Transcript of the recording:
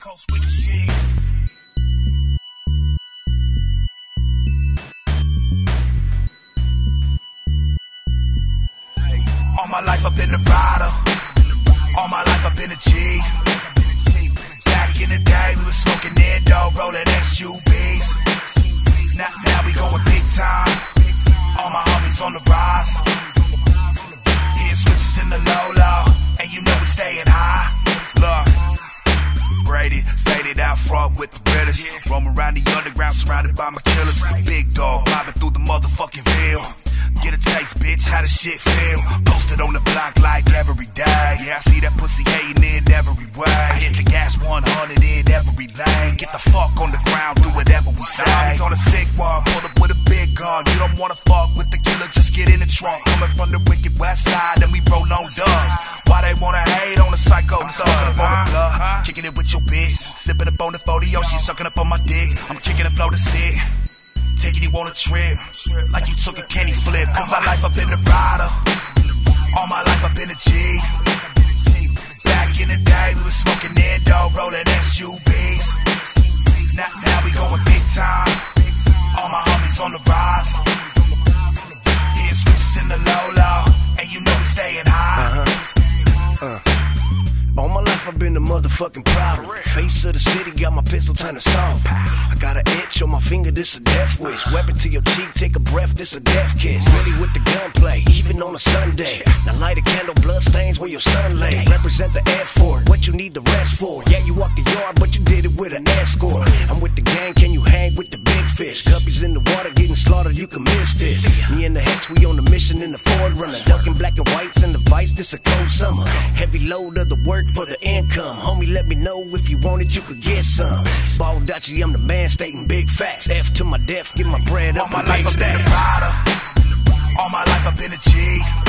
Coast with the shit. All my life I've been a rider. All my life I've been a G. Back in the day, we was smoking Nando, rolling SUVs. Now, now we going big time. All my homies on the rise. Shit feel. Posted on the block like every day. Yeah, I see that pussy hating in every way. I hit the gas 100 in every lane. Get the fuck on the ground, do whatever we say. On a sick one, pull up with a big gun. You don't wanna fuck with the killer, just get in the trunk. Coming from the wicked west side, and we roll on dubs. Why they wanna hate on the psycho thug? Sucking up on the blood, kicking it with your bitch. Sipping up on the 40, oh, she sucking up on my dick. I'm kicking the flow to sit. Taking you on a trip, like you took a candy flip. Cause my life I've been a rider. All my life I've been a G. Back in the day, we was smoking Nando, rolling SUVs. Now, now we going big time. All my homies on the rise. Hitting switches in the low low, and you know we staying high. I've been a motherfucking problem. Face of the city, got my pistol turn to song. I got an itch on my finger, this a death wish. Weapon to your cheek, take a breath, this a death kiss. Ready with the gunplay, even on a Sunday. Now light a candle, blood stains where your sun lay. Represent the air for what you need the rest for. Yeah, you walked the yard, but you did it with an escort. I'm with the gang, can you hang with the big fish? Guppies in the water getting slaughtered, you can miss this. Me and the Hex, we on a mission in the 4Runner. Ducking black and the vice, this a cold summer. Heavy load of the work for the income. Homie, let me know if you want it, you could get some. Ball Dutchy, I'm the man stating big facts. F to my death, get my bread up. All my life I've been a rider. All my life I've been a G.